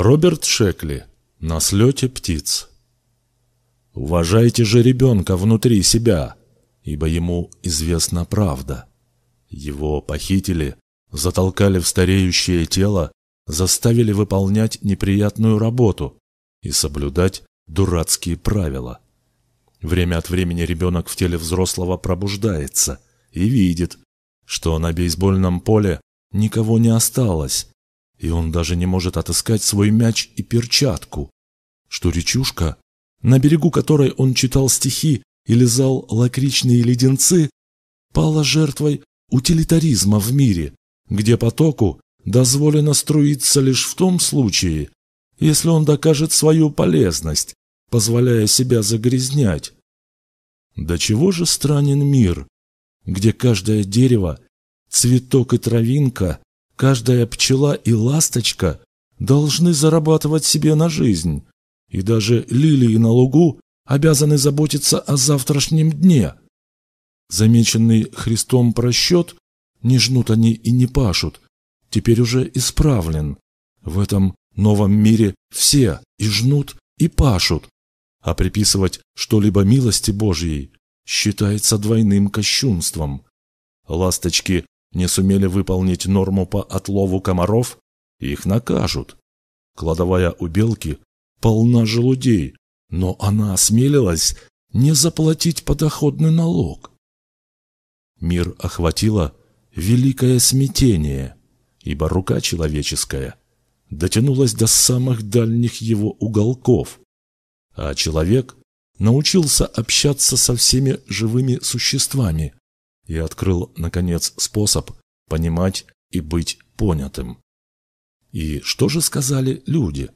Роберт Шекли. На слете птиц. Уважайте же ребенка внутри себя, ибо ему известна правда. Его похитили, затолкали в стареющее тело, заставили выполнять неприятную работу и соблюдать дурацкие правила. Время от времени ребенок в теле взрослого пробуждается и видит, что на бейсбольном поле никого не осталось, и он даже не может отыскать свой мяч и перчатку, что речушка, на берегу которой он читал стихи и лизал лакричные леденцы, пала жертвой утилитаризма в мире, где потоку дозволено струиться лишь в том случае, если он докажет свою полезность, позволяя себя загрязнять. До чего же странен мир, где каждое дерево, цветок и травинка, каждая пчела и ласточка должны зарабатывать себе на жизнь, и даже лилии на лугу обязаны заботиться о завтрашнем дне. Замеченный Христом просчет, не жнут они и не пашут, теперь уже исправлен. В этом новом мире все и жнут, и пашут, а приписывать что-либо милости Божьей считается двойным кощунством. Ласточки не сумели выполнить норму по отлову комаров, их накажут. Кладовая у белки полна желудей, но она осмелилась не заплатить подоходный налог. Мир охватило великое смятение, ибо рука человеческая дотянулась до самых дальних его уголков, а человек научился общаться со всеми живыми существами и открыл, наконец, способ понимать и быть понятым. И что же сказали люди?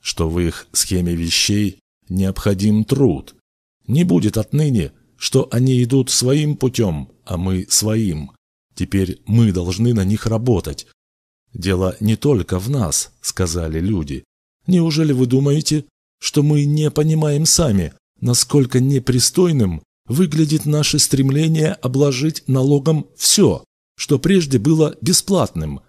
Что в их схеме вещей необходим труд. Не будет отныне, что они идут своим путем, а мы своим. Теперь мы должны на них работать. Дело не только в нас, сказали люди. Неужели вы думаете, что мы не понимаем сами, насколько непристойным выглядит наше стремление обложить налогом все, что прежде было бесплатным.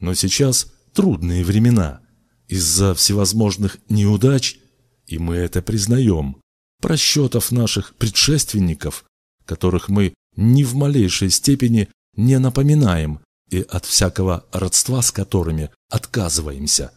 Но сейчас трудные времена. Из-за всевозможных неудач, и мы это признаем, просчетов наших предшественников, которых мы ни в малейшей степени не напоминаем и от всякого родства с которыми отказываемся.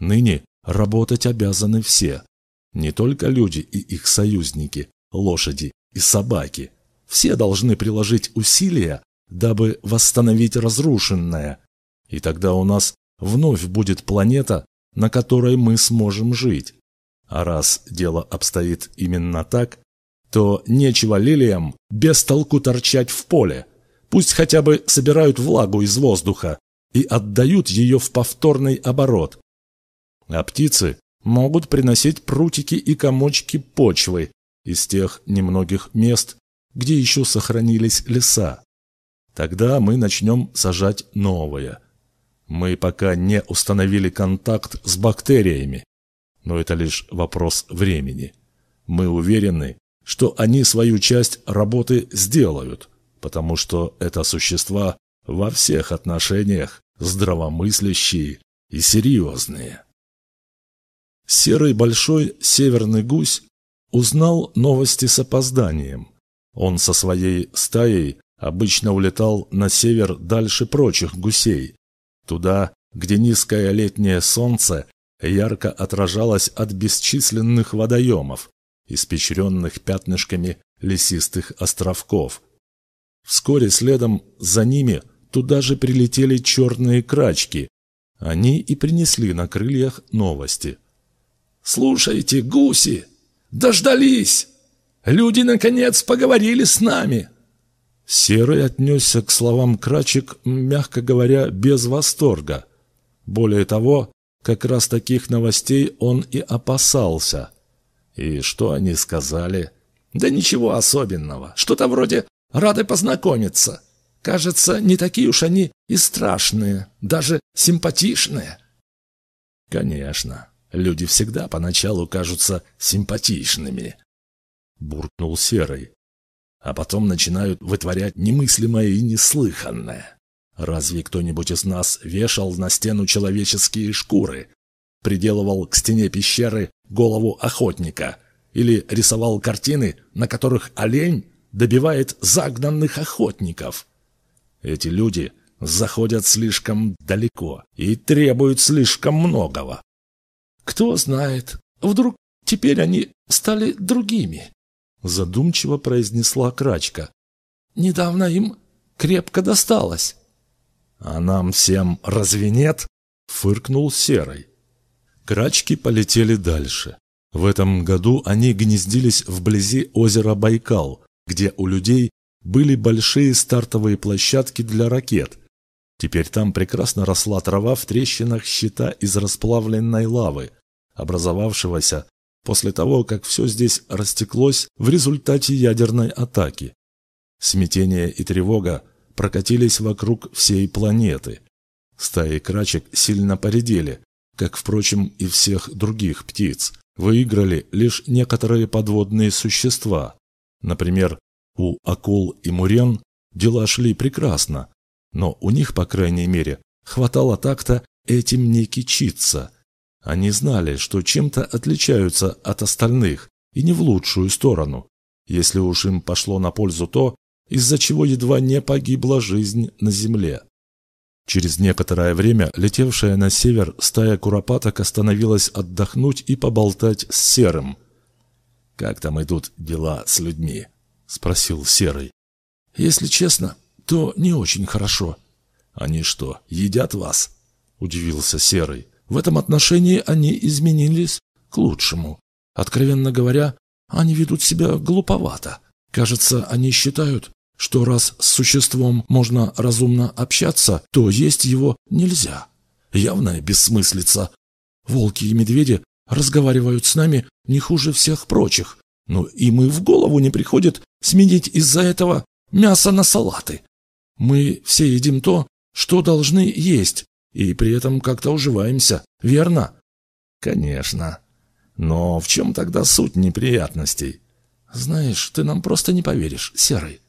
Ныне Работать обязаны все. Не только люди и их союзники, лошади и собаки. Все должны приложить усилия, дабы восстановить разрушенное. И тогда у нас вновь будет планета, на которой мы сможем жить. А раз дело обстоит именно так, то нечего лилиям без толку торчать в поле. Пусть хотя бы собирают влагу из воздуха и отдают ее в повторный оборот, а птицы могут приносить прутики и комочки почвы из тех немногих мест, где еще сохранились леса. Тогда мы начнем сажать новое. Мы пока не установили контакт с бактериями, но это лишь вопрос времени. Мы уверены, что они свою часть работы сделают, потому что это существа во всех отношениях здравомыслящие и серьезные. Серый большой северный гусь узнал новости с опозданием. Он со своей стаей обычно улетал на север дальше прочих гусей, туда, где низкое летнее солнце ярко отражалось от бесчисленных водоемов, испещренных пятнышками лесистых островков. Вскоре следом за ними туда же прилетели черные крачки. Они и принесли на крыльях новости – «Слушайте, гуси, дождались! Люди, наконец, поговорили с нами!» Серый отнесся к словам крачек, мягко говоря, без восторга. Более того, как раз таких новостей он и опасался. И что они сказали? Да ничего особенного. Что-то вроде «рады познакомиться». Кажется, не такие уж они и страшные, даже симпатичные. Конечно, Люди всегда поначалу кажутся симпатичными. Буркнул Серый. А потом начинают вытворять немыслимое и неслыханное. Разве кто-нибудь из нас вешал на стену человеческие шкуры? приделывал к стене пещеры голову охотника или рисовал картины, на которых олень добивает загнанных охотников. Эти люди заходят слишком далеко и требуют слишком многого. Кто знает, вдруг теперь они стали другими, задумчиво произнесла Крачка. Недавно им крепко досталось. А нам всем разве нет? Фыркнул Серый. Крачки полетели дальше. В этом году они гнездились вблизи озера Байкал, где у людей были большие стартовые площадки для ракет. Теперь там прекрасно росла трава в трещинах щита из расплавленной лавы, образовавшегося после того, как все здесь растеклось в результате ядерной атаки. Смятение и тревога прокатились вокруг всей планеты. Стаи крачек сильно поредели, как, впрочем, и всех других птиц. Выиграли лишь некоторые подводные существа. Например, у акул и мурен дела шли прекрасно, но у них, по крайней мере, хватало так-то этим не кичиться. Они знали, что чем-то отличаются от остальных, и не в лучшую сторону, если уж им пошло на пользу то, из-за чего едва не погибла жизнь на земле. Через некоторое время летевшая на север стая куропаток остановилась отдохнуть и поболтать с Серым. «Как там идут дела с людьми?» — спросил Серый. «Если честно, то не очень хорошо». «Они что, едят вас?» — удивился Серый. «В этом отношении они изменились к лучшему. Откровенно говоря, они ведут себя глуповато. Кажется, они считают, что раз с существом можно разумно общаться, то есть его нельзя. Явная бессмыслица. Волки и медведи разговаривают с нами не хуже всех прочих, но им и в голову не приходит сменить из-за этого мясо на салаты. Мы все едим то, что должны есть, и при этом как-то уживаемся, верно? Конечно. Но в чем тогда суть неприятностей? Знаешь, ты нам просто не поверишь, Серый.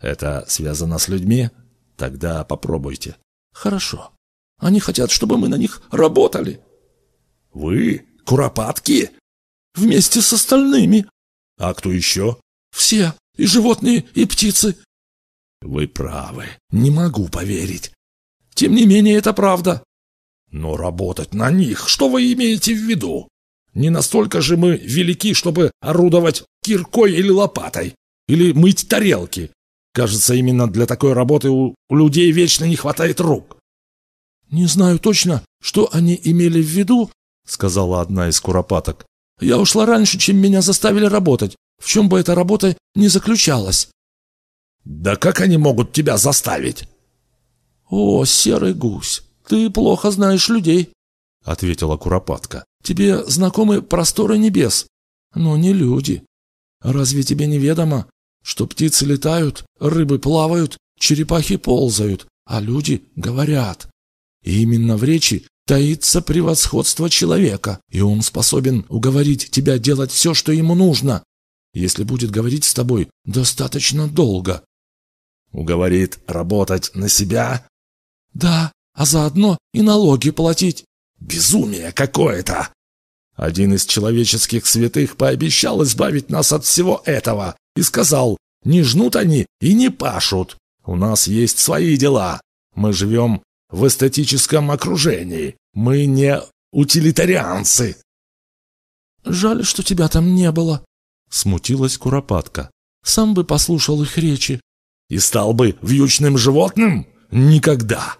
Это связано с людьми? Тогда попробуйте. Хорошо. Они хотят, чтобы мы на них работали. Вы? Куропатки? Вместе с остальными. А кто еще? Все. И животные, и птицы. Вы правы. Не могу поверить. Тем не менее, это правда. Но работать на них, что вы имеете в виду? Не настолько же мы велики, чтобы орудовать киркой или лопатой, или мыть тарелки, Кажется, именно для такой работы у, людей вечно не хватает рук. «Не знаю точно, что они имели в виду», — сказала одна из куропаток. «Я ушла раньше, чем меня заставили работать, в чем бы эта работа ни заключалась». «Да как они могут тебя заставить?» «О, серый гусь, ты плохо знаешь людей», — ответила куропатка. «Тебе знакомы просторы небес, но не люди. Разве тебе неведомо, что птицы летают, рыбы плавают, черепахи ползают, а люди говорят. И именно в речи таится превосходство человека, и он способен уговорить тебя делать все, что ему нужно, если будет говорить с тобой достаточно долго. Уговорит работать на себя? Да, а заодно и налоги платить. Безумие какое-то! Один из человеческих святых пообещал избавить нас от всего этого, и сказал, не жнут они и не пашут. У нас есть свои дела. Мы живем в эстетическом окружении. Мы не утилитарианцы. Жаль, что тебя там не было, смутилась Куропатка. Сам бы послушал их речи. И стал бы вьючным животным? Никогда.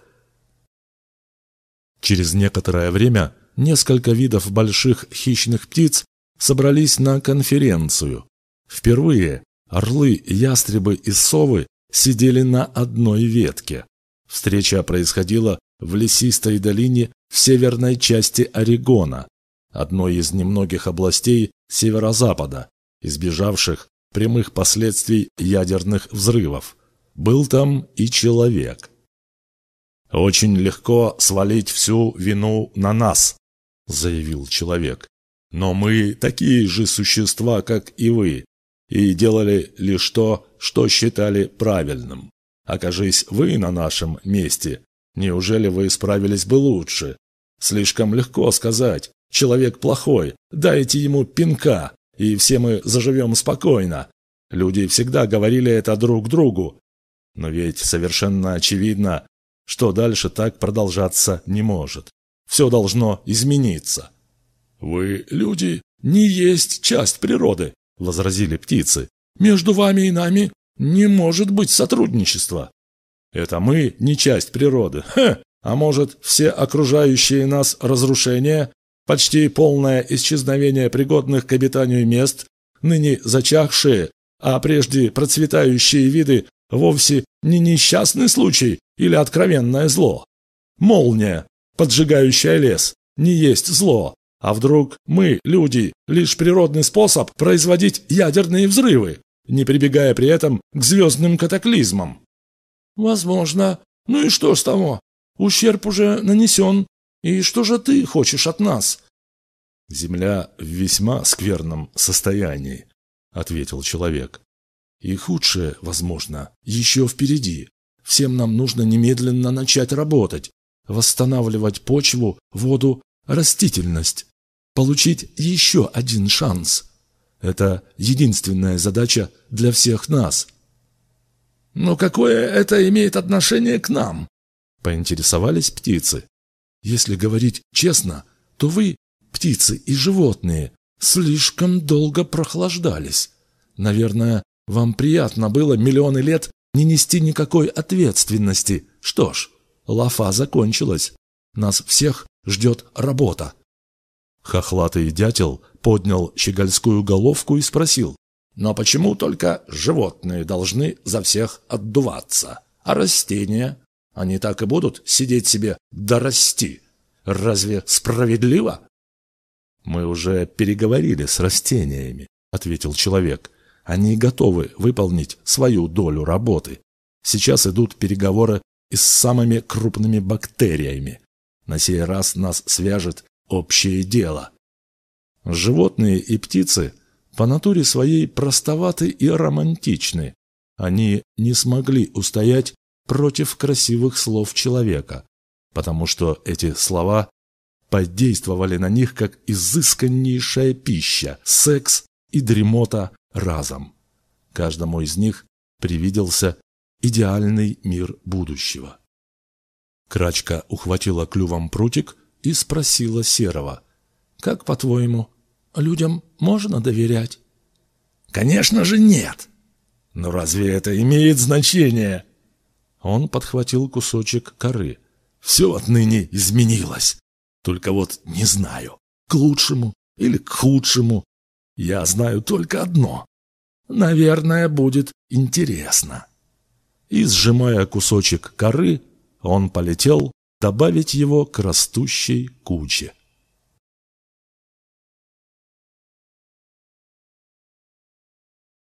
Через некоторое время несколько видов больших хищных птиц собрались на конференцию. Впервые орлы, ястребы и совы сидели на одной ветке. Встреча происходила в лесистой долине в северной части Орегона, одной из немногих областей северо-запада, избежавших прямых последствий ядерных взрывов. Был там и человек. «Очень легко свалить всю вину на нас», — заявил человек. «Но мы такие же существа, как и вы, и делали лишь то, что считали правильным. Окажись вы на нашем месте, неужели вы справились бы лучше? Слишком легко сказать, Человек плохой, дайте ему пинка, и все мы заживем спокойно. Люди всегда говорили это друг другу. Но ведь совершенно очевидно, что дальше так продолжаться не может. Все должно измениться. «Вы, люди, не есть часть природы», — возразили птицы. «Между вами и нами не может быть сотрудничества». «Это мы не часть природы. Хе! А может, все окружающие нас разрушения, почти полное исчезновение пригодных к обитанию мест, ныне зачахшие, а прежде процветающие виды вовсе не несчастный случай или откровенное зло. Молния, поджигающая лес, не есть зло, а вдруг мы, люди, лишь природный способ производить ядерные взрывы, не прибегая при этом к звездным катаклизмам? Возможно. Ну и что с того? Ущерб уже нанесен. И что же ты хочешь от нас? Земля в весьма скверном состоянии, ответил человек. И худшее, возможно, еще впереди. Всем нам нужно немедленно начать работать, восстанавливать почву, воду, растительность, получить еще один шанс. Это единственная задача для всех нас. Но какое это имеет отношение к нам? Поинтересовались птицы. Если говорить честно, то вы, птицы и животные, слишком долго прохлаждались. Наверное, вам приятно было миллионы лет не нести никакой ответственности. Что ж, лафа закончилась. Нас всех ждет работа. Хохлатый дятел поднял щегольскую головку и спросил. Но почему только животные должны за всех отдуваться? А растения? Они так и будут сидеть себе дорасти. Разве справедливо? Мы уже переговорили с растениями, ответил человек. Они готовы выполнить свою долю работы. Сейчас идут переговоры и с самыми крупными бактериями. На сей раз нас свяжет общее дело. Животные и птицы по натуре своей простоваты и романтичны. Они не смогли устоять против красивых слов человека, потому что эти слова подействовали на них как изысканнейшая пища, секс и дремота разом. Каждому из них привиделся идеальный мир будущего. Крачка ухватила клювом прутик и спросила Серого. «Как, по-твоему, людям можно доверять?» «Конечно же нет!» «Но разве это имеет значение?» Он подхватил кусочек коры. «Все отныне изменилось. Только вот не знаю, к лучшему или к худшему. Я знаю только одно. Наверное, будет интересно. И, сжимая кусочек коры, он полетел добавить его к растущей куче.